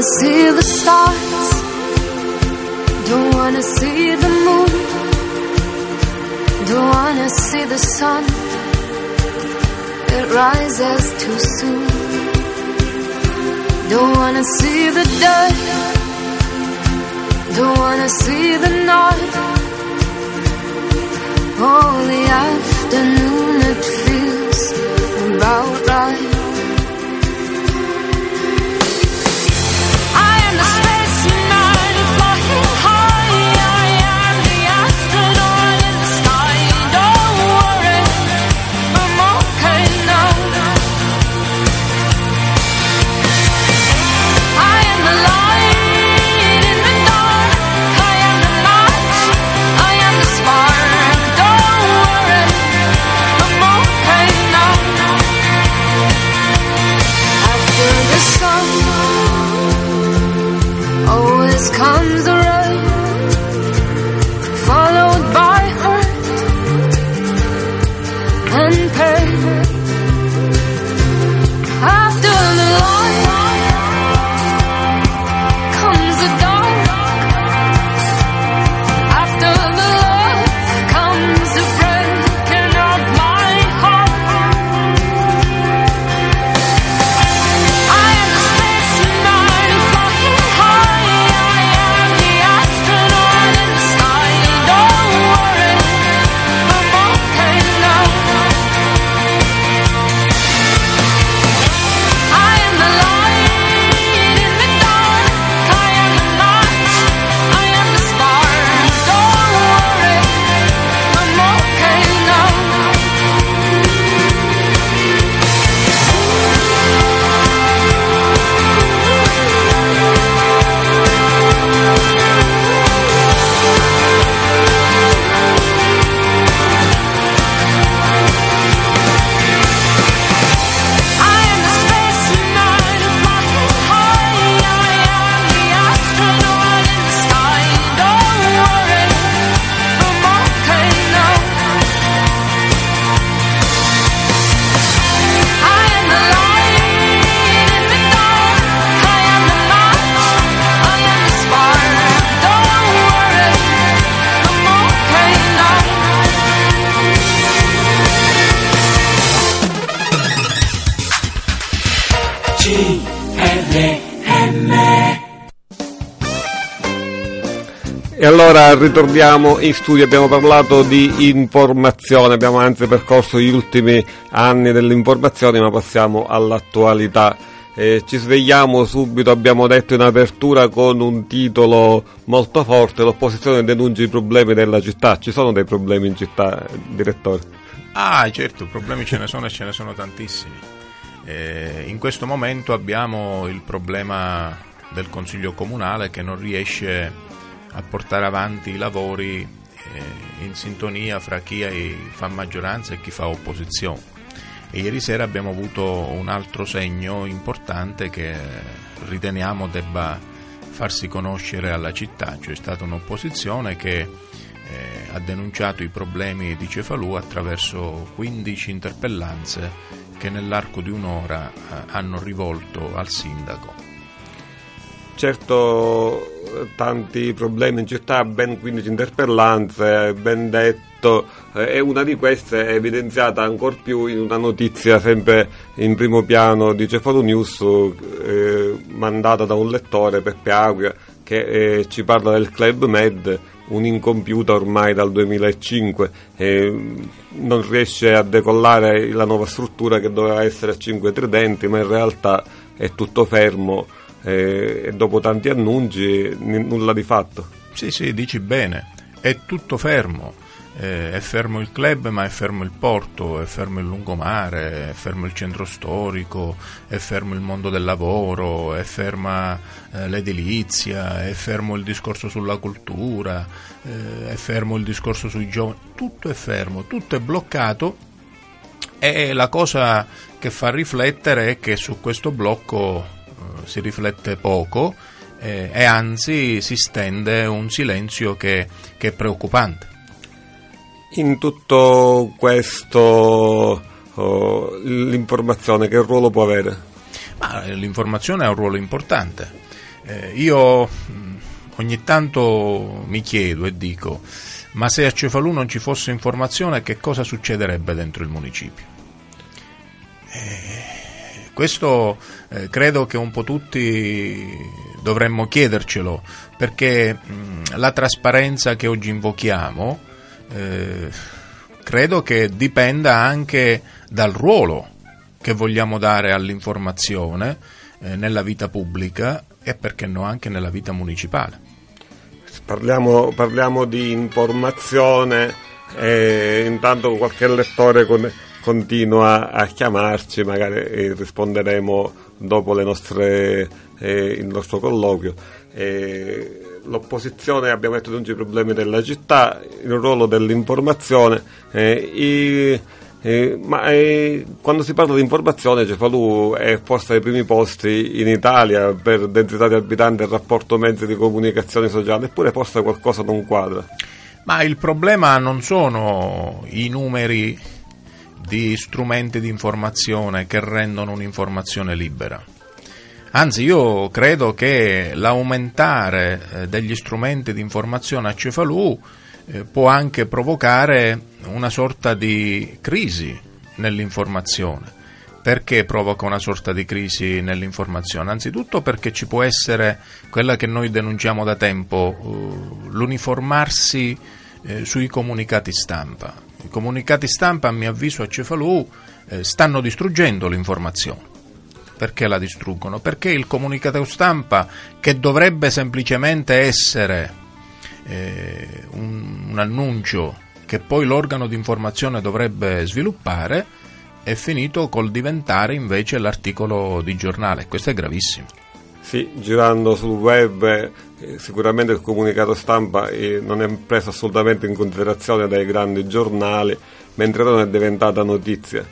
wanna see the stars. Don't wanna see the moon. Don't wanna see the sun. It rises too soon. Don't wanna see the dirt. Don't wanna see the night. Oh, the afternoon it feels about right. E allora ritorniamo in studio, abbiamo parlato di informazione, abbiamo anzi percorso gli ultimi anni dell'informazione, ma passiamo all'attualità. Eh, ci svegliamo subito, abbiamo detto in apertura con un titolo molto forte, l'opposizione denuncia i problemi della città. Ci sono dei problemi in città, direttore? Ah, certo, problemi ce ne sono e ce ne sono tantissimi. Eh, in questo momento abbiamo il problema del Consiglio Comunale che non riesce a portare avanti i lavori eh, in sintonia fra chi fa maggioranza e chi fa opposizione. E ieri sera abbiamo avuto un altro segno importante che riteniamo debba farsi conoscere alla città, cioè è stata un'opposizione che eh, ha denunciato i problemi di Cefalù attraverso 15 interpellanze che nell'arco di un'ora eh, hanno rivolto al sindaco. Certo, tanti problemi in città, ben 15 interpellanze, ben detto, eh, e una di queste è evidenziata ancora più in una notizia sempre in primo piano di Cefalo News, eh, mandata da un lettore, Peppe Aguia, che eh, ci parla del Club Med, un'incompiuta ormai dal 2005, eh, non riesce a decollare la nuova struttura che doveva essere a 5 tridenti, ma in realtà è tutto fermo e dopo tanti annunci n- nulla di fatto. Sì, sì, dici bene, è tutto fermo. Eh, è fermo il club, ma è fermo il porto, è fermo il lungomare, è fermo il centro storico, è fermo il mondo del lavoro, è ferma eh, l'edilizia, è fermo il discorso sulla cultura, eh, è fermo il discorso sui giovani. Tutto è fermo, tutto è bloccato e la cosa che fa riflettere è che su questo blocco si riflette poco eh, e anzi si stende un silenzio che, che è preoccupante. In tutto questo oh, l'informazione che ruolo può avere? Ma eh, l'informazione ha un ruolo importante. Eh, io mh, ogni tanto mi chiedo e dico, ma se a Cefalù non ci fosse informazione che cosa succederebbe dentro il municipio? Eh, questo eh, credo che un po' tutti dovremmo chiedercelo, perché mh, la trasparenza che oggi invochiamo eh, credo che dipenda anche dal ruolo che vogliamo dare all'informazione eh, nella vita pubblica e perché no anche nella vita municipale. Parliamo, parliamo di informazione e intanto qualche lettore con, continua a chiamarci, magari risponderemo dopo nostre, eh, il nostro colloquio. Eh, l'opposizione abbiamo detto tutti i problemi della città, il ruolo dell'informazione, eh, i, eh, ma eh, quando si parla di informazione Cefalù è forse ai primi posti in Italia per densità di abitanti e rapporto mezzi di comunicazione sociale, eppure forse qualcosa non quadra. Ma il problema non sono i numeri di strumenti di informazione che rendono un'informazione libera. Anzi, io credo che l'aumentare eh, degli strumenti di informazione a Cefalù eh, può anche provocare una sorta di crisi nell'informazione. Perché provoca una sorta di crisi nell'informazione? Anzitutto perché ci può essere quella che noi denunciamo da tempo, uh, l'uniformarsi eh, sui comunicati stampa. I comunicati stampa, a mio avviso, a Cefalù eh, stanno distruggendo l'informazione. Perché la distruggono? Perché il comunicato stampa, che dovrebbe semplicemente essere eh, un, un annuncio che poi l'organo di informazione dovrebbe sviluppare, è finito col diventare invece l'articolo di giornale. Questo è gravissimo. Sì, girando sul web eh, sicuramente il comunicato stampa eh, non è preso assolutamente in considerazione dai grandi giornali, mentre non è diventata notizia.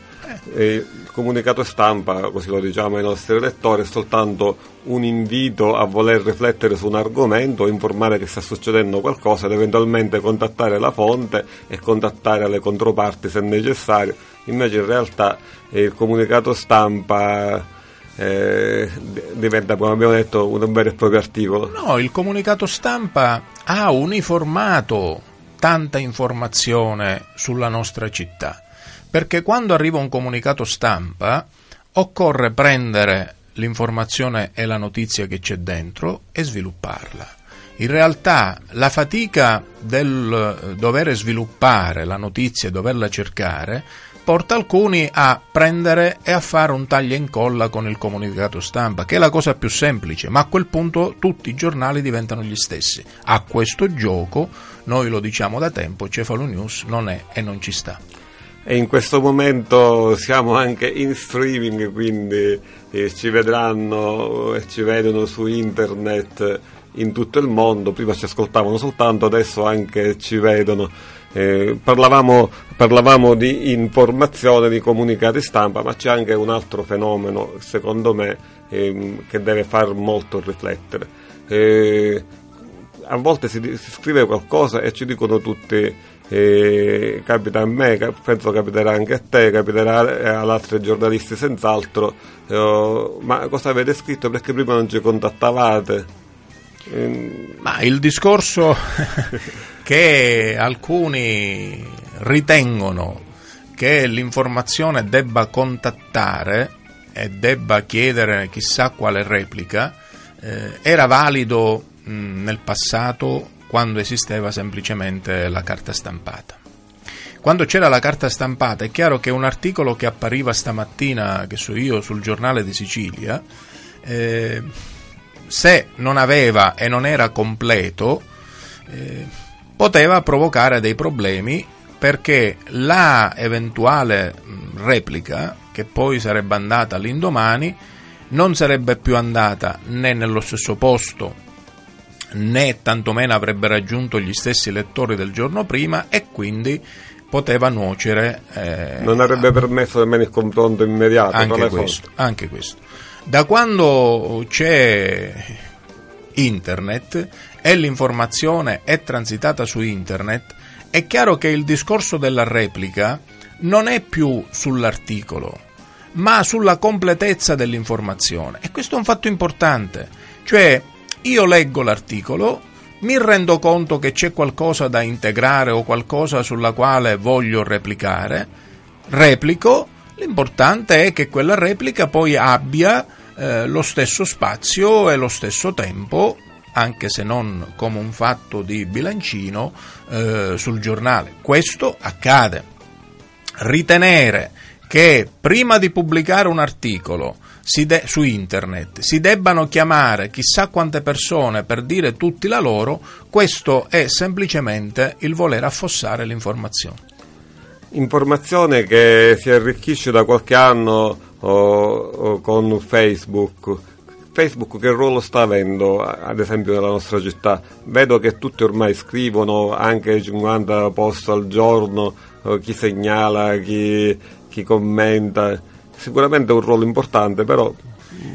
Eh, il comunicato stampa, così lo diciamo ai nostri lettori, è soltanto un invito a voler riflettere su un argomento, informare che sta succedendo qualcosa ed eventualmente contattare la fonte e contattare le controparti se necessario. Invece in realtà eh, il comunicato stampa eh, diventa, come abbiamo detto, un vero e proprio articolo. No, il comunicato stampa ha uniformato tanta informazione sulla nostra città, perché quando arriva un comunicato stampa occorre prendere l'informazione e la notizia che c'è dentro e svilupparla. In realtà la fatica del dover sviluppare la notizia e doverla cercare porta alcuni a prendere e a fare un taglia e incolla con il comunicato stampa, che è la cosa più semplice, ma a quel punto tutti i giornali diventano gli stessi. A questo gioco, noi lo diciamo da tempo, Cefalo News non è e non ci sta. E in questo momento siamo anche in streaming, quindi eh, ci vedranno e ci vedono su internet in tutto il mondo, prima ci ascoltavano soltanto, adesso anche ci vedono. Eh, parlavamo, parlavamo, di informazione, di comunicati stampa, ma c'è anche un altro fenomeno, secondo me, ehm, che deve far molto riflettere. Eh, a volte si, si, scrive qualcosa e ci dicono tutti, eh, capita a me, penso capiterà anche a te, capiterà ad altri giornalisti senz'altro, eh, ma cosa avete scritto perché prima non ci contattavate? Ma il discorso che alcuni ritengono che l'informazione debba contattare e debba chiedere chissà quale replica eh, era valido mh, nel passato quando esisteva semplicemente la carta stampata. Quando c'era la carta stampata è chiaro che un articolo che appariva stamattina, che so io, sul giornale di Sicilia, eh, se non aveva e non era completo, eh, poteva provocare dei problemi perché la eventuale replica, che poi sarebbe andata all'indomani, non sarebbe più andata né nello stesso posto né tantomeno avrebbe raggiunto gli stessi lettori del giorno prima e quindi poteva nuocere. Eh, non avrebbe permesso nemmeno il confronto immediato. Anche questo, anche questo. Da quando c'è internet e l'informazione è transitata su internet, è chiaro che il discorso della replica non è più sull'articolo, ma sulla completezza dell'informazione. E questo è un fatto importante. Cioè, io leggo l'articolo, mi rendo conto che c'è qualcosa da integrare o qualcosa sulla quale voglio replicare, replico, l'importante è che quella replica poi abbia eh, lo stesso spazio e lo stesso tempo anche se non come un fatto di bilancino, eh, sul giornale. Questo accade. Ritenere che prima di pubblicare un articolo de- su internet si debbano chiamare chissà quante persone per dire tutti la loro, questo è semplicemente il voler affossare l'informazione. Informazione che si arricchisce da qualche anno oh, oh, con Facebook Facebook che ruolo sta avendo, ad esempio, nella nostra città? Vedo che tutti ormai scrivono anche 50 post al giorno, chi segnala, chi, chi commenta. Sicuramente è un ruolo importante, però...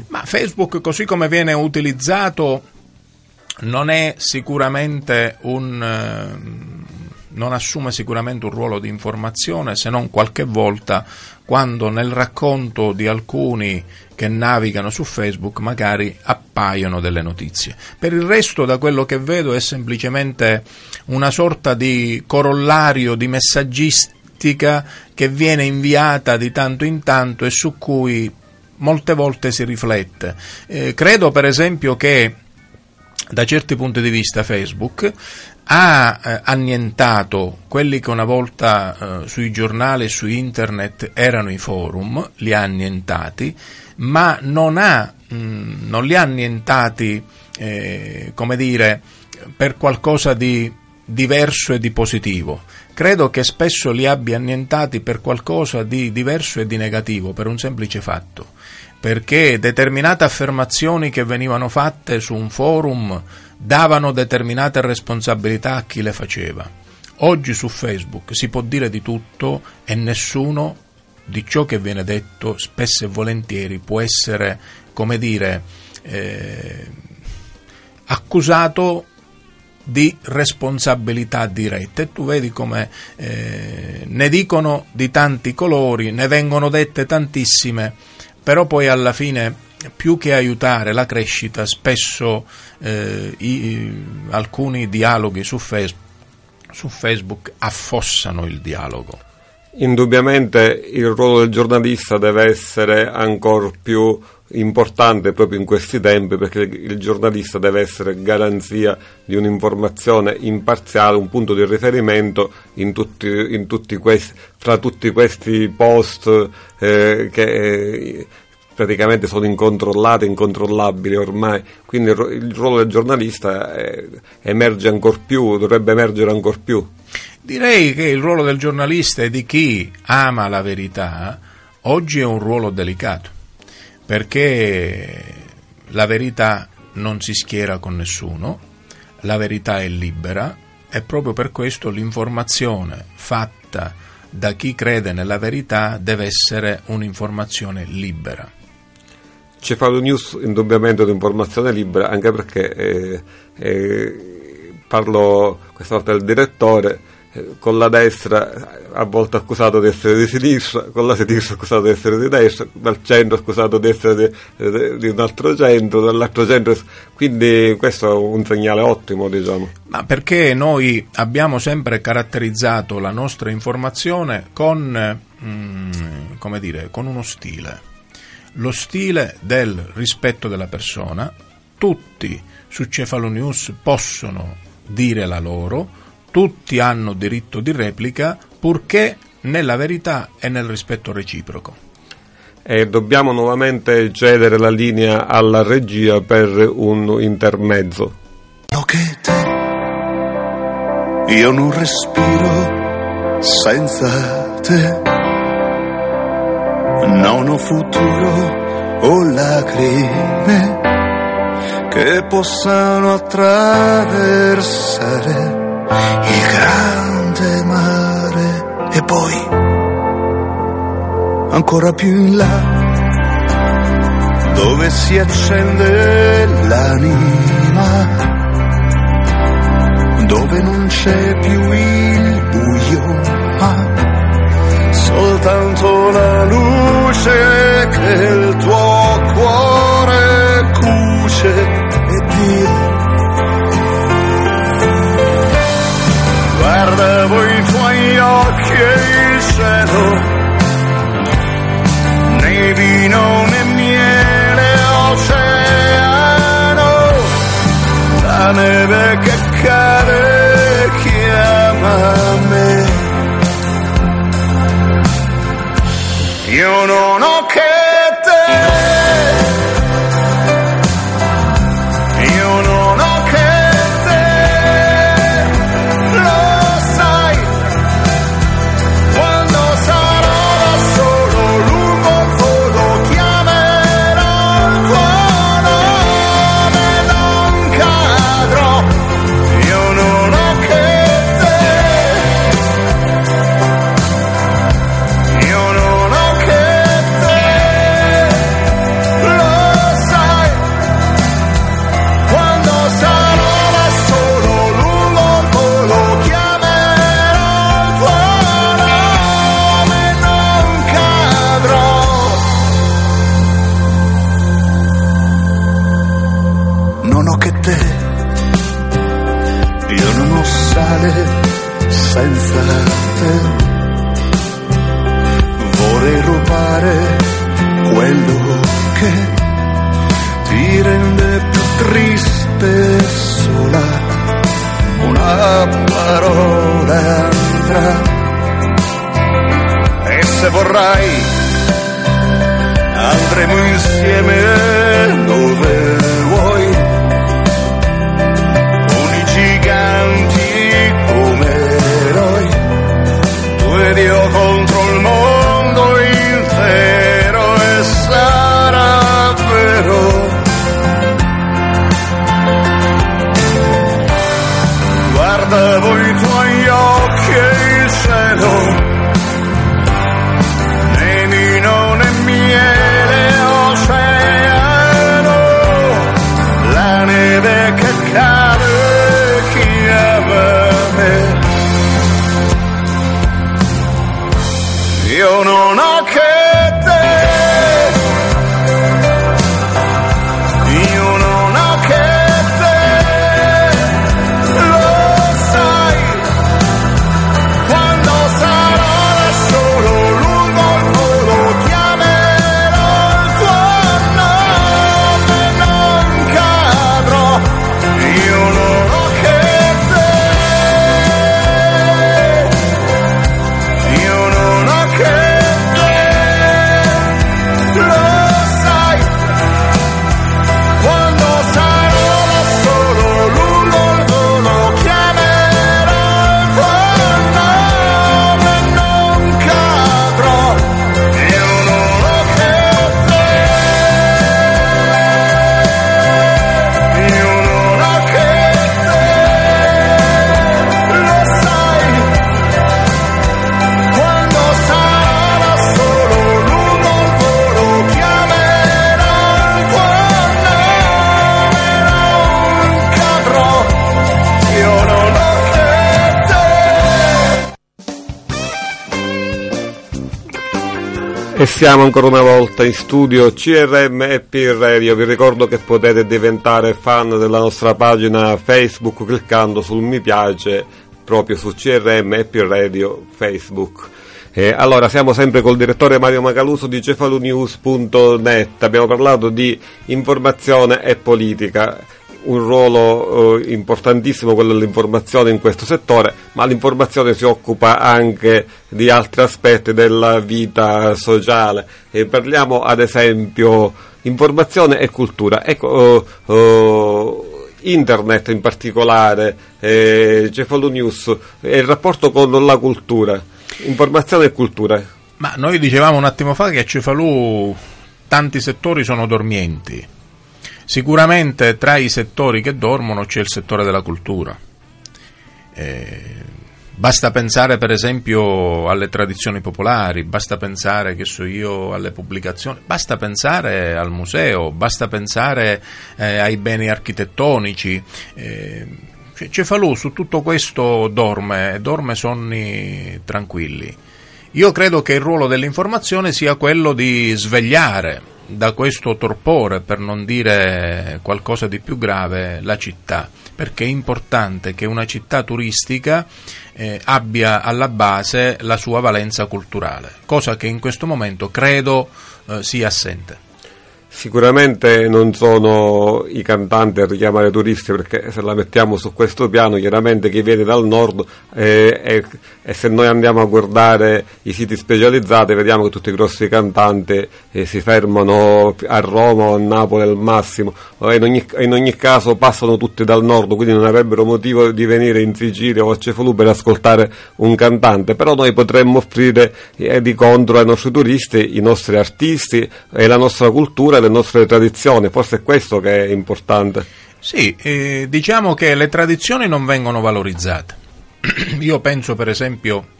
Ma Facebook, così come viene utilizzato, non è sicuramente un non assume sicuramente un ruolo di informazione se non qualche volta quando nel racconto di alcuni che navigano su Facebook magari appaiono delle notizie. Per il resto da quello che vedo è semplicemente una sorta di corollario di messaggistica che viene inviata di tanto in tanto e su cui molte volte si riflette. Eh, credo per esempio che da certi punti di vista Facebook ha eh, annientato quelli che una volta eh, sui giornali e su internet erano i forum, li ha annientati, ma non, ha, mh, mm, non li ha annientati, eh, come dire, per qualcosa di diverso e di positivo. Credo che spesso li abbia annientati per qualcosa di diverso e di negativo, per un semplice fatto, perché determinate affermazioni che venivano fatte su un forum davano determinate responsabilità a chi le faceva. Oggi su Facebook si può dire di tutto e nessuno di ciò che viene detto spesso e volentieri può essere, come dire, eh, accusato di responsabilità diretta e tu vedi come eh, ne dicono di tanti colori, ne vengono dette tantissime, però poi alla fine più che aiutare la crescita, spesso eh, i, alcuni dialoghi su Facebook, su Facebook affossano il dialogo. Indubbiamente il ruolo del giornalista deve essere ancora più importante proprio in questi tempi perché il giornalista deve essere garanzia di un'informazione imparziale, un punto di riferimento in tutti, in tutti questi, fra tutti questi post eh, che eh, praticamente sono incontrollate, incontrollabili ormai, quindi il, ruolo del giornalista emerge ancora più, dovrebbe emergere ancora più. Direi che il ruolo del giornalista e di chi ama la verità oggi è un ruolo delicato, perché la verità non si schiera con nessuno, la verità è libera e proprio per questo l'informazione fatta da chi crede nella verità deve essere un'informazione libera. Cefalo News indubbiamente è un'informazione libera, anche perché eh, eh, parlo questa volta del direttore, eh, con la destra a volte accusato di essere di sinistra, con la sinistra accusato di essere di destra, dal centro accusato di essere di, di, un altro centro, dall'altro centro, quindi questo è un segnale ottimo diciamo. Ma perché noi abbiamo sempre caratterizzato la nostra informazione con, mm, come dire, con uno stile lo stile del rispetto della persona, tutti su Cefalo News possono dire la loro, tutti hanno diritto di replica, purché nella verità e nel rispetto reciproco. E dobbiamo nuovamente cedere la linea alla regia per un intermezzo. Io non respiro senza te ho futuro o lacrime che possano attraversare il grande mare e poi ancora più in là dove si accende l'anima dove non c'è più il buio ma soltanto la luce che il tuo cuore cuce e Dio. Guardavo i tuoi occhi e il cielo, nei non ti rende più triste sola. Una parola andrà. E se vorrai andremo insieme dove vuoi. Con i giganti come eroi tu ed io siamo ancora una volta in studio CRM e P Radio. Vi ricordo che potete diventare fan della nostra pagina Facebook cliccando sul mi piace proprio su CRM e P Radio Facebook. Eh, allora, siamo sempre col direttore Mario Macaluso di cefalunews.net. Abbiamo parlato di informazione e politica un ruolo eh, importantissimo quello dell'informazione in questo settore, ma l'informazione si occupa anche di altri aspetti della vita sociale. E parliamo ad esempio informazione e cultura. Ecco, eh, eh, internet in particolare, eh, Cefalo News, e il rapporto con la cultura, informazione e cultura. Ma noi dicevamo un attimo fa che a Cefalù tanti settori sono dormienti. Sicuramente tra i settori che dormono c'è il settore della cultura. Eh, basta pensare per esempio alle tradizioni popolari, basta pensare che so io alle pubblicazioni, basta pensare al museo, basta pensare eh, ai beni architettonici. Eh, Cefalù su tutto questo dorme, dorme sonni tranquilli. Io credo che il ruolo dell'informazione sia quello di svegliare da questo torpore, per non dire qualcosa di più grave, la città, perché è importante che una città turistica eh, abbia alla base la sua valenza culturale, cosa che in questo momento credo eh, sia assente. Sicuramente non sono i cantanti a richiamare turisti perché se la mettiamo su questo piano chiaramente chi viene dal nord eh, e, se noi andiamo a guardare i siti specializzati vediamo che tutti i grossi cantanti eh, si fermano a Roma o a Napoli al massimo. In ogni, in ogni, caso passano tutti dal nord quindi non avrebbero motivo di venire in Sicilia o a Cefalù per ascoltare un cantante. Però noi potremmo offrire eh, di contro ai nostri turisti i nostri artisti e la nostra cultura le nostre tradizioni, forse è questo che è importante. Sì, eh, diciamo che le tradizioni non vengono valorizzate. Io penso per esempio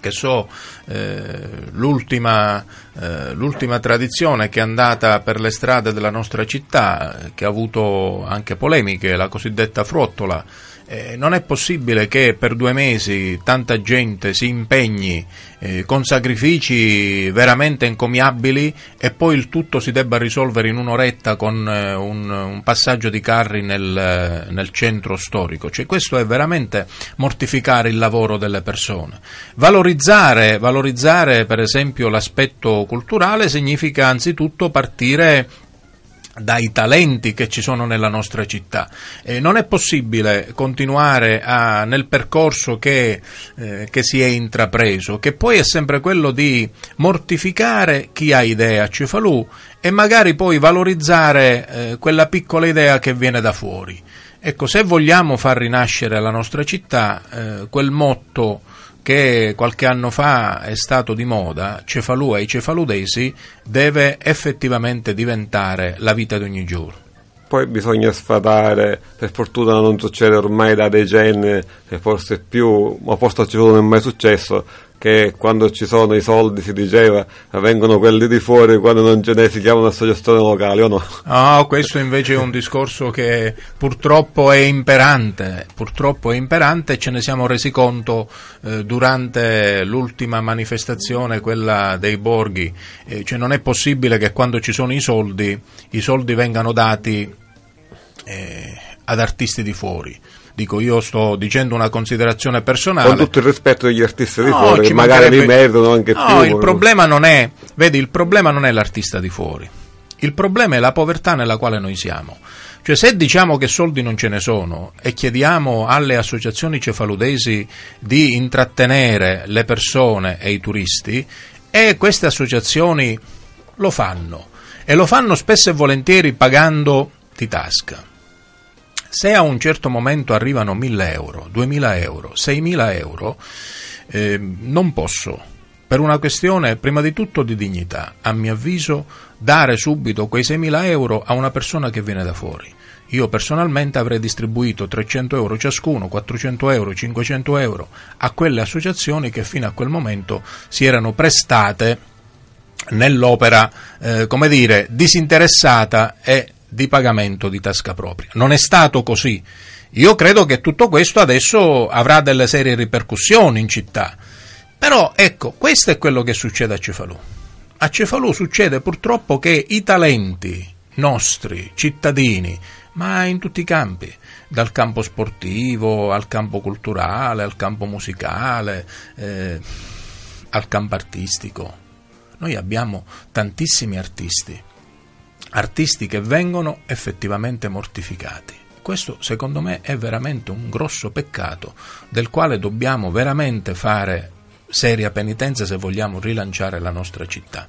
che so, eh, l'ultima, eh, l'ultima, tradizione che è andata per le strade della nostra città, che ha avuto anche polemiche, la cosiddetta frottola, eh, non è possibile che per due mesi tanta gente si impegni eh, con sacrifici veramente encomiabili e poi il tutto si debba risolvere in un'oretta con eh, un, un, passaggio di carri nel, nel, centro storico. Cioè, questo è veramente mortificare il lavoro delle persone. Valorizzare, valorizzare per esempio l'aspetto culturale significa anzitutto partire dai talenti che ci sono nella nostra città. Eh, non è possibile continuare a, nel percorso che, eh, che, si è intrapreso, che poi è sempre quello di mortificare chi ha idee a Cefalù e magari poi valorizzare eh, quella piccola idea che viene da fuori. Ecco, se vogliamo far rinascere la nostra città, eh, quel motto che qualche anno fa è stato di moda, Cefalù ai cefaludesi, deve effettivamente diventare la vita di ogni giorno. Poi bisogna sfatare, per fortuna non succede ormai da decenni, forse più, ma forse non è mai successo, che quando ci sono i soldi si diceva vengono quelli di fuori, quando non ce ne si chiamano associazioni locali o no? No, questo invece è un discorso che purtroppo è imperante, purtroppo è imperante e ce ne siamo resi conto eh, durante l'ultima manifestazione, quella dei borghi, eh, cioè non è possibile che quando ci sono i soldi, i soldi vengano dati eh, ad artisti di fuori dico io sto dicendo una considerazione personale. Con tutto il rispetto degli artisti di no, fuori, che magari li meritano anche no, più. il problema non è, vedi, il problema non è l'artista di fuori, il problema è la povertà nella quale noi siamo. Cioè se diciamo che soldi non ce ne sono e chiediamo alle associazioni cefaludesi di intrattenere le persone e i turisti, e queste associazioni lo fanno, e lo fanno spesso e volentieri pagando di tasca se a un certo momento arrivano 1000 euro, 2000 euro, 6000 euro, eh, non posso, per una questione prima di tutto di dignità, a mio avviso, dare subito quei 6.000 euro a una persona che viene da fuori. Io personalmente avrei distribuito 300 euro ciascuno, 400 euro, 500 euro a quelle associazioni che fino a quel momento si erano prestate nell'opera, eh, come dire, disinteressata e di pagamento di tasca propria. Non è stato così. Io credo che tutto questo adesso avrà delle serie ripercussioni in città. Però ecco, questo è quello che succede a Cefalù. A Cefalù succede purtroppo che i talenti nostri, cittadini, ma in tutti i campi, dal campo sportivo al campo culturale, al campo musicale, eh, al campo artistico. Noi abbiamo tantissimi artisti artisti che vengono effettivamente mortificati. Questo secondo me è veramente un grosso peccato del quale dobbiamo veramente fare seria penitenza se vogliamo rilanciare la nostra città.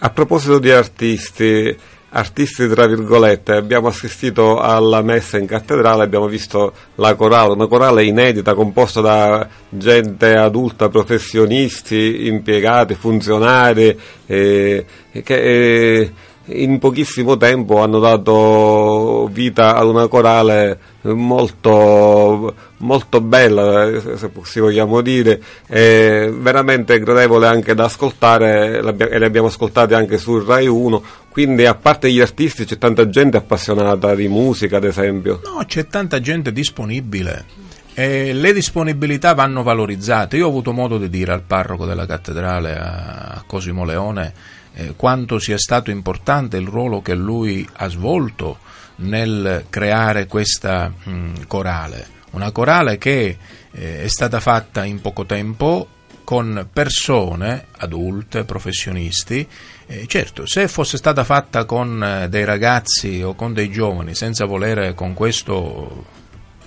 A proposito di artisti, artisti tra virgolette, abbiamo assistito alla messa in cattedrale, abbiamo visto la corale, una corale inedita composta da gente adulta, professionisti, impiegati, funzionari, eh, che eh, in pochissimo tempo hanno dato vita ad una corale molto, molto bella, se si vogliamo dire, veramente gradevole anche da ascoltare e le abbiamo ascoltate anche sul Rai 1, quindi a parte gli artisti c'è tanta gente appassionata di musica ad esempio. No, c'è tanta gente disponibile. E le disponibilità vanno valorizzate. Io ho avuto modo di dire al parroco della cattedrale, a Cosimo Leone, eh, quanto sia stato importante il ruolo che lui ha svolto nel creare questa mh, corale. Una corale che eh, è stata fatta in poco tempo con persone adulte, professionisti. Eh, certo, se fosse stata fatta con eh, dei ragazzi o con dei giovani, senza volere con questo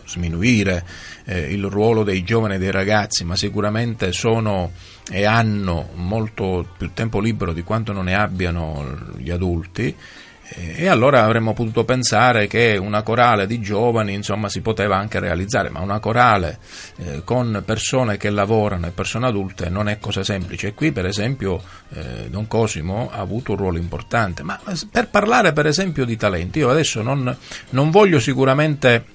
sminuire eh, il ruolo dei giovani e dei ragazzi, ma sicuramente sono e hanno molto più tempo libero di quanto non ne abbiano gli adulti, e allora avremmo potuto pensare che una corale di giovani insomma, si poteva anche realizzare, ma una corale eh, con persone che lavorano e persone adulte non è cosa semplice. E qui per esempio eh, Don Cosimo ha avuto un ruolo importante. Ma eh, per parlare per esempio di talenti, io adesso non, non voglio sicuramente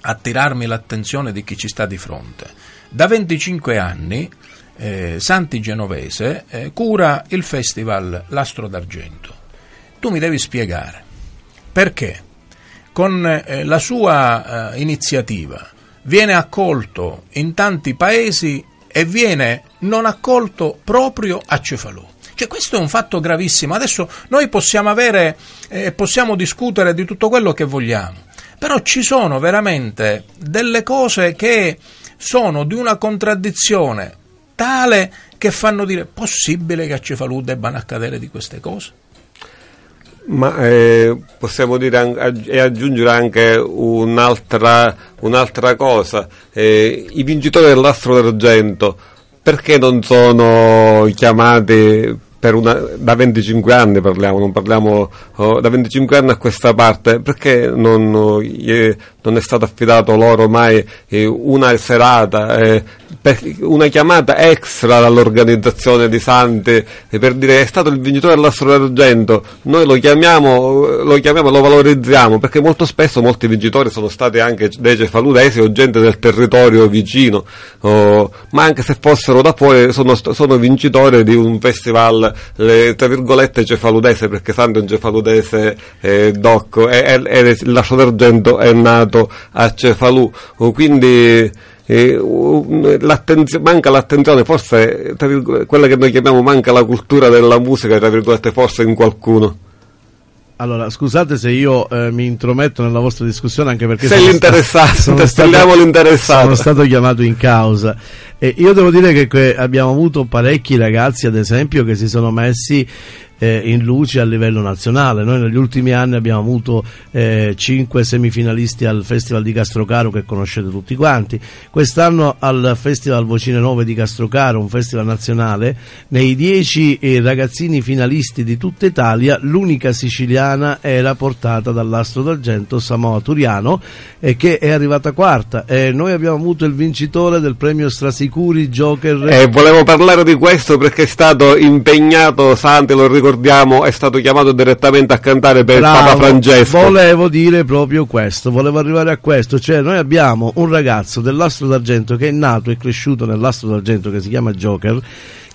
attirarmi l'attenzione di chi ci sta di fronte. Da 25 anni eh, Santi Genovese eh, cura il festival L'Astro d'Argento tu mi devi spiegare perché con eh, la sua eh, iniziativa viene accolto in tanti paesi e viene non accolto proprio a Cefalù. Cioè, questo è un fatto gravissimo. Adesso noi possiamo avere, eh, possiamo discutere di tutto quello che vogliamo, però ci sono veramente delle cose che sono di una contraddizione tale che fanno dire possibile che a Cefalù debbano accadere di queste cose? Ma eh, possiamo dire e aggiungere anche un'altra, un'altra cosa, eh, i vincitori dell'Astro d'Argento perché non sono chiamati una, da 25 anni parliamo, non parliamo oh, da 25 anni a questa parte, perché non, eh, non è stato affidato loro mai eh, una serata, eh, una chiamata extra dall'organizzazione di Santi eh, per dire è stato il vincitore dell'Astro d'Argento, noi lo chiamiamo, lo chiamiamo, lo valorizziamo, perché molto spesso molti vincitori sono stati anche dei cefaludesi o gente del territorio vicino, oh, ma anche se fossero da fuori sono, sono vincitori di un festival le, tra virgolette cefaludese perché Santo è un cefaludese eh, docco e, e, e l'Astro d'Argento è nato a Cefalù quindi eh, l'attenzio- manca l'attenzione forse quella che noi chiamiamo manca la cultura della musica tra virgolette forse in qualcuno allora, scusate se io eh, mi intrometto nella vostra discussione anche perché sei l'interessato, sono stato, l'interessato. sono stato chiamato in causa. E io devo dire che abbiamo avuto parecchi ragazzi, ad esempio, che si sono messi eh, in luce a livello nazionale. Noi negli ultimi anni abbiamo avuto eh, cinque semifinalisti al Festival di Castrocaro che conoscete tutti quanti. Quest'anno al Festival Vocine 9 di Castrocaro, un festival nazionale, nei dieci eh, ragazzini finalisti di tutta Italia, l'unica siciliana era portata dall'Astro d'Argento Samoa Turiano eh, che è arrivata quarta. noi abbiamo avuto il vincitore del premio Strasicuri Joker. Eh, volevo parlare di questo perché è stato impegnato Santi, lo ricordo ricordiamo, è stato chiamato direttamente a cantare per Bravo, Papa Francesco. Volevo dire proprio questo, volevo arrivare a questo, cioè noi abbiamo un ragazzo dell'Astro d'Argento che è nato e cresciuto nell'Astro d'Argento che si chiama Joker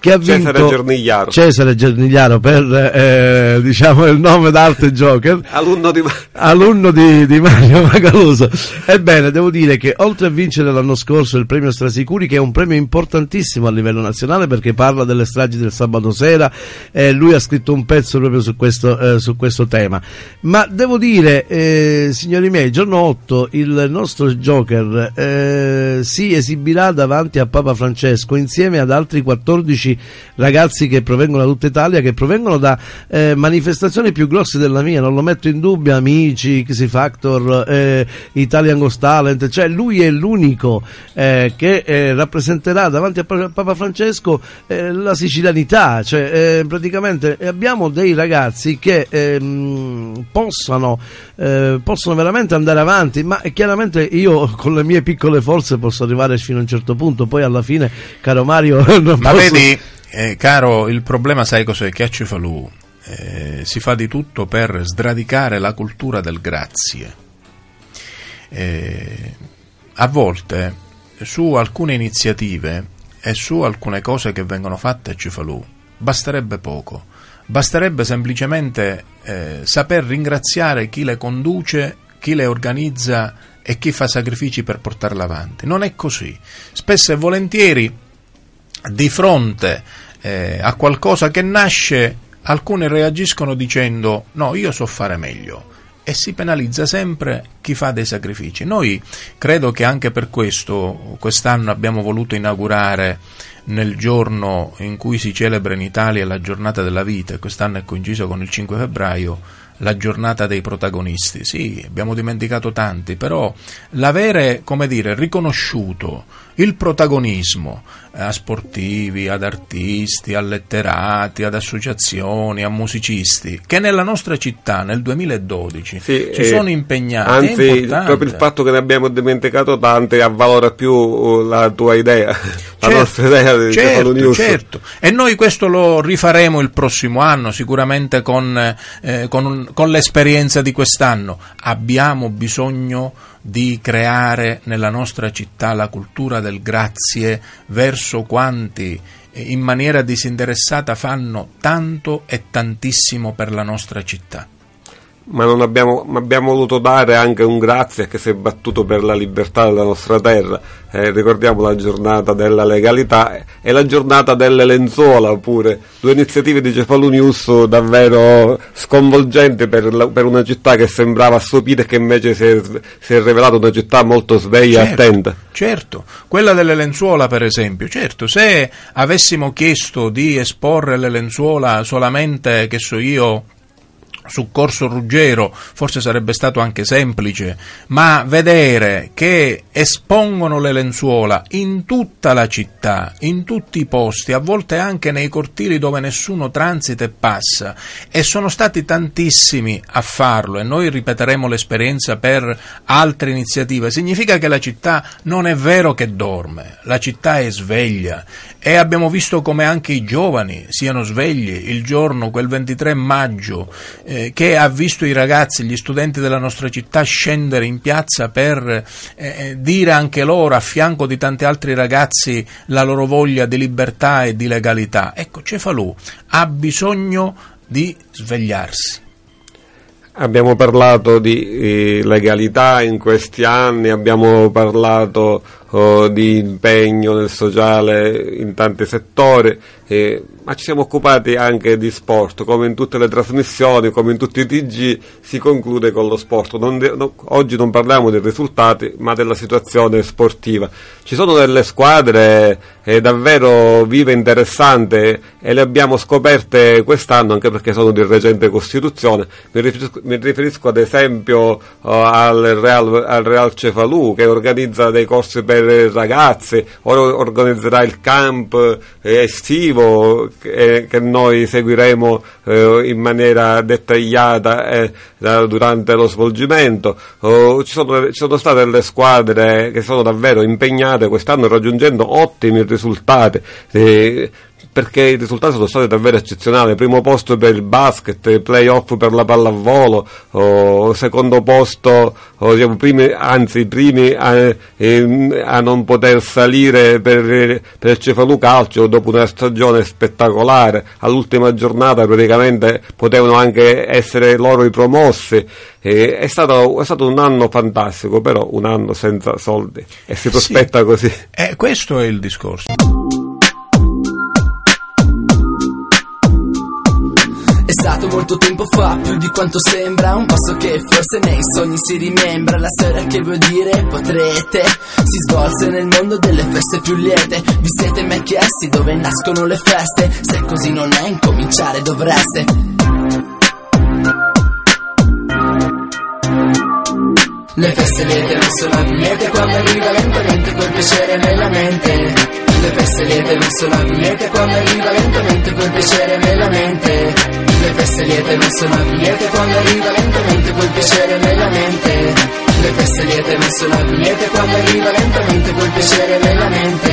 che ha vinto Cesare Gernigliaro, Cesare Gernigliaro per eh, diciamo il nome d'arte Joker. Alunno di, alunno di, di Mario Magaluso. Ebbene devo dire che oltre a vincere l'anno scorso il premio Strasicuri che è un premio importantissimo a livello nazionale perché parla delle stragi del sabato sera eh, lui ha scritto un pezzo proprio su questo, eh, su questo tema. Ma devo dire eh, signori miei giorno 8 il nostro Joker eh, si esibirà davanti a Papa Francesco insieme ad altri 14 ragazzi che provengono da tutta Italia, che provengono da eh, manifestazioni più grosse della mia, non lo metto in dubbio, Amici, X Factor, eh, Italian Ghost Talent, cioè lui è l'unico eh, che eh, rappresenterà davanti a Papa Francesco eh, la sicilianità, cioè eh, praticamente abbiamo dei ragazzi che ehm, possano, possono veramente andare avanti, ma chiaramente io con le mie piccole forze posso arrivare fino a un certo punto, poi alla fine, caro Mario, non ma posso... vedi eh, caro, il problema sai cos'è? Che a Cefalù eh, si fa di tutto per sradicare la cultura del grazie. Eh, a volte su alcune iniziative e su alcune cose che vengono fatte a Cefalù basterebbe poco, basterebbe semplicemente eh, saper ringraziare chi le conduce, chi le organizza e chi fa sacrifici per portarla avanti. Non è così. Spesso e volentieri di fronte eh, a qualcosa che nasce, alcuni reagiscono dicendo no, io so fare meglio. e si penalizza sempre chi fa dei sacrifici. Noi credo che anche per questo quest'anno abbiamo voluto inaugurare nel giorno in cui si celebra in Italia la giornata della vita, quest'anno è coinciso con il 5 febbraio, la giornata dei protagonisti. Sì, abbiamo dimenticato tanti, però l'avere, come dire, riconosciuto il protagonismo eh, a sportivi, ad artisti, a letterati, ad associazioni, a musicisti, che nella nostra città nel 2012 Sì, si eh, sono impegnati. Anzi, proprio il fatto che ne abbiamo dimenticato tanti avvalora più uh, la tua idea, la Certo, nostra idea di certo, News. certo. E noi questo lo rifaremo il prossimo anno, sicuramente con, eh, con con l'esperienza di quest'anno. Abbiamo bisogno di creare nella nostra città la cultura del grazie verso quanti eh, in maniera disinteressata fanno tanto e tantissimo per la nostra città. Ma non abbiamo, ma abbiamo voluto dare anche un grazie a chi si è battuto per la libertà della nostra terra. Eh, ricordiamo la giornata della legalità e la giornata delle lenzuola pure. Due iniziative di Cefalo News davvero sconvolgenti per, la- per una città che sembrava assopita e che invece si è, si è rivelata una città molto sveglia e Certo, attenta. Certo, quella delle lenzuola per esempio, certo, se avessimo chiesto di esporre le lenzuola solamente, che so io, su Corso Ruggero forse sarebbe stato anche semplice, ma vedere che espongono le lenzuola in tutta la città, in tutti i posti, a volte anche nei cortili dove nessuno transita e passa, e sono stati tantissimi a farlo e noi ripeteremo l'esperienza per altre iniziative, significa che la città non è vero che dorme, la città è sveglia e abbiamo visto come anche i giovani siano svegli. Il giorno, quel 23 maggio, eh, che ha visto i ragazzi, gli studenti della nostra città scendere in piazza per eh, eh, dire anche loro, a fianco di tanti altri ragazzi, la loro voglia di libertà e di legalità. Ecco, Cefalù ha bisogno di svegliarsi. Abbiamo parlato di eh, legalità in questi anni, abbiamo parlato oh, di impegno nel sociale in tanti settori, eh, ma ci siamo occupati anche di sport, come in tutte le trasmissioni, come in tutti i TG, si conclude con lo sport. Non de- no- oggi non parliamo dei risultati, ma della situazione sportiva. Ci sono delle squadre eh, davvero vive e interessanti e le abbiamo scoperte quest'anno anche perché sono di recente costituzione. Mi riferisco, mi riferisco ad esempio oh, al, Real, al Real Cefalù che organizza dei corsi per ragazzi, ora organizzerà il camp eh, estivo che, che noi seguiremo eh, in maniera dettagliata eh, durante lo svolgimento. Oh, ci, sono, ci sono state delle squadre che sono davvero impegnate quest'anno raggiungendo ottimi risultati. eh, perché i risultati sono stati davvero eccezionali. Primo posto per il basket, playoff per la pallavolo, oh, secondo posto, oh, siamo primi, anzi i primi a, ehm, a non poter salire per, per il Cefalù Calcio dopo una stagione spettacolare. All'ultima giornata praticamente potevano anche essere loro i promossi. Eh, è, stato, è stato un anno fantastico, però un anno senza soldi e si prospetta così. E questo è il discorso. Stato molto tempo fa, più di quanto sembra Un passo che forse nei sogni si rimembra. La storia che vuoi dire potrete Si svolse nel mondo delle feste più liete. Vi siete mai chiesti dove nascono le feste? Se così non è, incominciare dovreste. Le feste liete non sono più liete quando arriva lentamente quel piacere nella mente Le feste liete sono più liete quando arriva lentamente quel piacere nella mente. Le feste liete sono più liete quando arriva lentamente quel piacere nella mente. Le feste liete sono più liete quando arriva lentamente quel piacere nella mente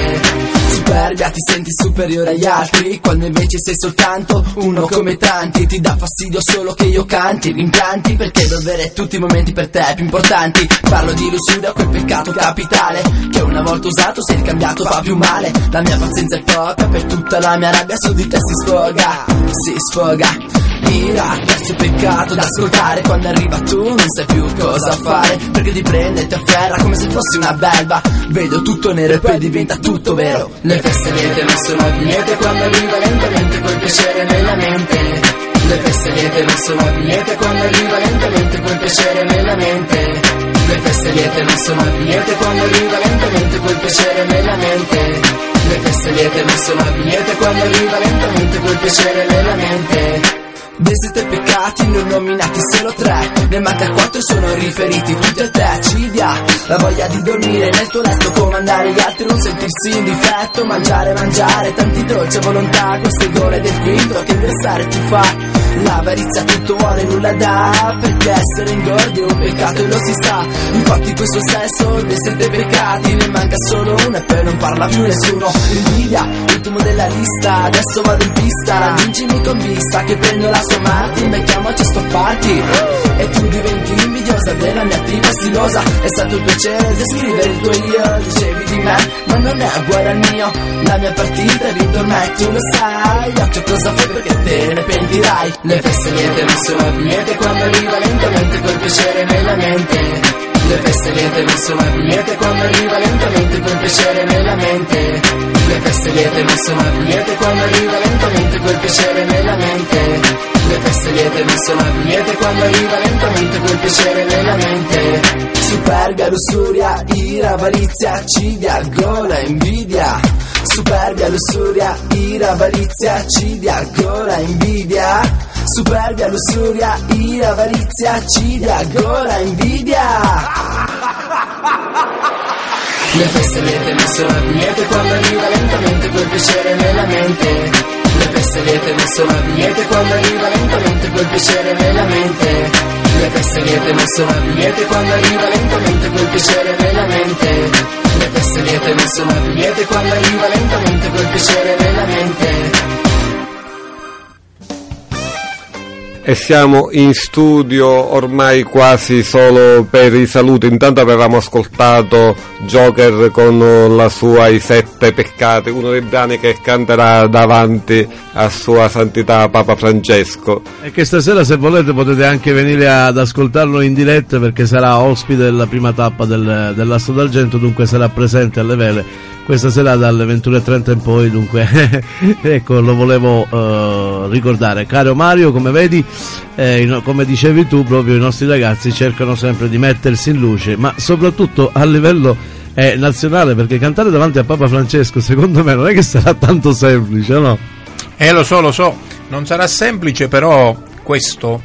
Superbia ti senti superiore agli altri Quando invece sei soltanto uno come tanti. Ti dà fastidio solo che io canti Rimpianti perché vivere tutti i momenti per te più importanti. Parlo di lussuria, quel peccato capitale Che una volta usato è ricambiato fa più male. La mia pazienza è poca per tutta la mia rabbia su di te si sfoga Si sfoga. Ira, terzo peccato da ascoltare. Quando arriva tu non sai più cosa fare Perché ti prende e ti afferra come se fossi una belva. Vedo tutto nero e poi diventa tutto vero. Le liete non sono più liete Quando arriva lentamente quel piacere nella mente. Le feste liete non sono liete quando arriva lentamente quel piacere nella mente. Le feste liete non sono liete quando arriva lentamente quel piacere nella mente. Le feste liete non sono liete quando arriva lentamente quel piacere nella mente dei sette peccati non nominati solo tre. Ne manca quattro sono riferiti tutti a te Cidia, la voglia di dormire nel tuo letto Comandare gli altri, non sentirsi in difetto Mangiare, mangiare, tanti dolci a volontà Queste gole del quinto che versare ti fa L'avarizia tutto vuole, nulla dà Perché essere ingordi è un peccato e lo si sa Infatti questo sesso dei sette peccati Ne manca solo uno e poi non parla più nessuno. Invidia, ultimo della lista Adesso vado in pista, raggiungimi con vista Che prendo la sua Martin, becchiamoci sto party. E tu diventi invidiosa della mia tipa stilosa. È stato un piacere descrivere il tuo io Dicevi di me, ma non è uguale al mio. La mia partita è vinto ormai, tu lo sai. Occhio cosa fai perché te ne pentirai? Le feste liete non sono liete Quando arriva lentamente quel piacere nella mente. Le feste liete non sono più liete quando arriva lentamente quel piacere nella mente. Le feste liete non sono più liete quando arriva lentamente quel piacere nella mente Le feste liete non sono liete quando arriva lentamente quel piacere nella mente. Superbia, lussuria, ira, avarizia, accidia, gola, invidia. Superbia, lussuria, ira, avarizia, accidia, gola, invidia. Superbia, lussuria, ira, avarizia, accidia, gola, invidia. Le feste liete non sono liete quando arriva lentamente quel piacere nella mente feste liete non sono più liete quando arriva lentamente quel piacere nella mente. Le feste liete non sono più liete quando arriva lentamente quel piacere nella mente. Le feste liete non sono più liete quando arriva lentamente quel piacere nella mente E siamo in studio ormai quasi solo per i saluti. Intanto avevamo ascoltato Joker con la sua I sette peccati, uno dei brani che canterà davanti a sua santità Papa Francesco. E che stasera se volete potete anche venire ad ascoltarlo in diretta perché sarà ospite della prima tappa del, dell'Asto d'Argento, dunque sarà presente alle vele questa sera dalle 21.30 in poi, dunque ecco lo volevo eh, ricordare. Caro Mario, come vedi, eh, come dicevi tu, proprio i nostri ragazzi cercano sempre di mettersi in luce, ma soprattutto a livello eh, nazionale, perché cantare davanti a Papa Francesco secondo me non è che sarà tanto semplice, no? Eh lo so, lo so, non sarà semplice, però questo,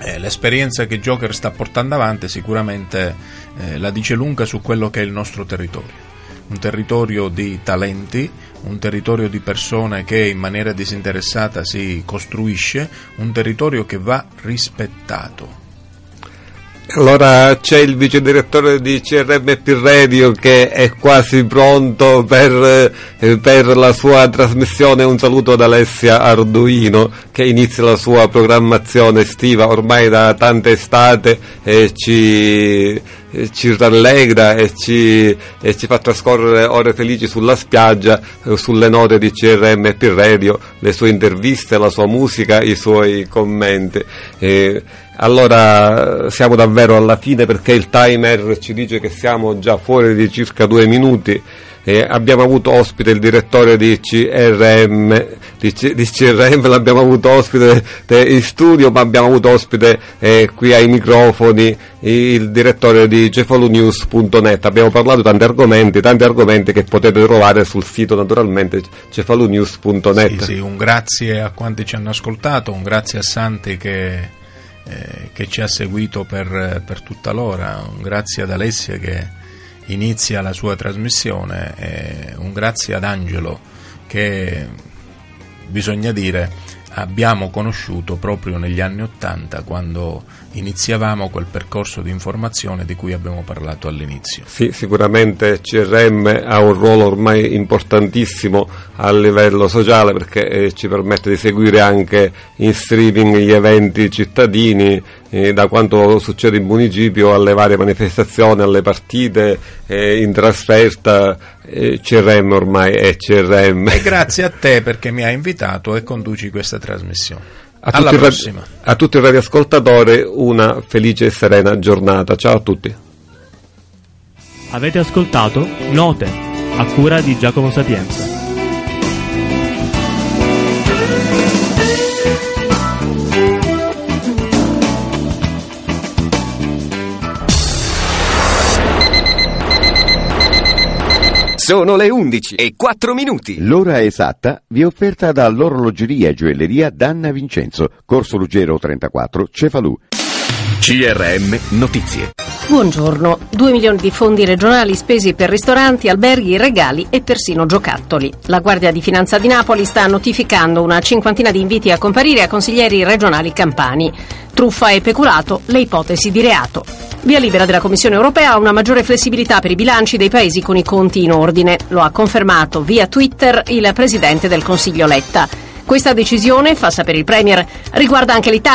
eh, l'esperienza che Joker sta portando avanti sicuramente eh, la dice lunga su quello che è il nostro territorio. Un territorio di talenti, un territorio di persone che in maniera disinteressata si costruisce, un territorio che va rispettato. Allora c'è il vice direttore di CRMP Radio che è quasi pronto per, eh, per la sua trasmissione. Un saluto ad Alessia Arduino che inizia la sua programmazione estiva ormai da tante estate e ci, ci rallegra e ci, e ci fa trascorrere ore felici sulla spiaggia, eh, sulle note di CRMP Radio, le sue interviste, la sua musica, i suoi commenti. Eh, allora siamo davvero alla fine perché il timer ci dice che siamo già fuori di circa due minuti. Eh, abbiamo avuto ospite il direttore di CRM, di, C- di CRM l'abbiamo avuto ospite in studio, ma abbiamo avuto ospite eh, qui ai microfoni il direttore di cefalonews.net. Abbiamo parlato di tanti argomenti, tanti argomenti che potete trovare sul sito naturalmente cefalonews.net. Sì, sì, un grazie a quanti ci hanno ascoltato, un grazie a Santi che, eh, che ci ha seguito per, per tutta l'ora, un grazie ad Alessia che inizia la sua trasmissione un grazie ad Angelo che bisogna dire abbiamo conosciuto proprio negli anni Ottanta quando iniziavamo quel percorso di informazione di cui abbiamo parlato all'inizio. Sì, sicuramente CRM ha un ruolo ormai importantissimo a livello sociale perché eh, ci permette di seguire anche in streaming gli eventi cittadini, eh, da quanto succede in municipio alle varie manifestazioni, alle partite, eh, in trasferta, eh, CRM ormai è CRM. E grazie a te perché mi hai invitato e conduci questa trasmissione. A Alla tutti, i radi- prossima. a tutti i radioascoltatori una felice e serena giornata. Ciao a tutti. Avete ascoltato Note a cura di Giacomo Sapienza. Sono le 11 e 4 minuti. L'ora esatta vi è offerta dall'orologeria e gioielleria Danna Vincenzo, Corso Ruggero 34, Cefalù. CRM Notizie. Buongiorno. 2 milioni di fondi regionali spesi per ristoranti, alberghi, regali e persino giocattoli. La Guardia di Finanza di Napoli sta notificando una cinquantina di inviti a comparire a consiglieri regionali campani. Truffa e peculato, le ipotesi di reato. Via libera della Commissione europea a una maggiore flessibilità per i bilanci dei paesi con i conti in ordine. Lo ha confermato via Twitter il presidente del Consiglio Letta. Questa decisione, fa sapere il Premier, riguarda anche l'Italia.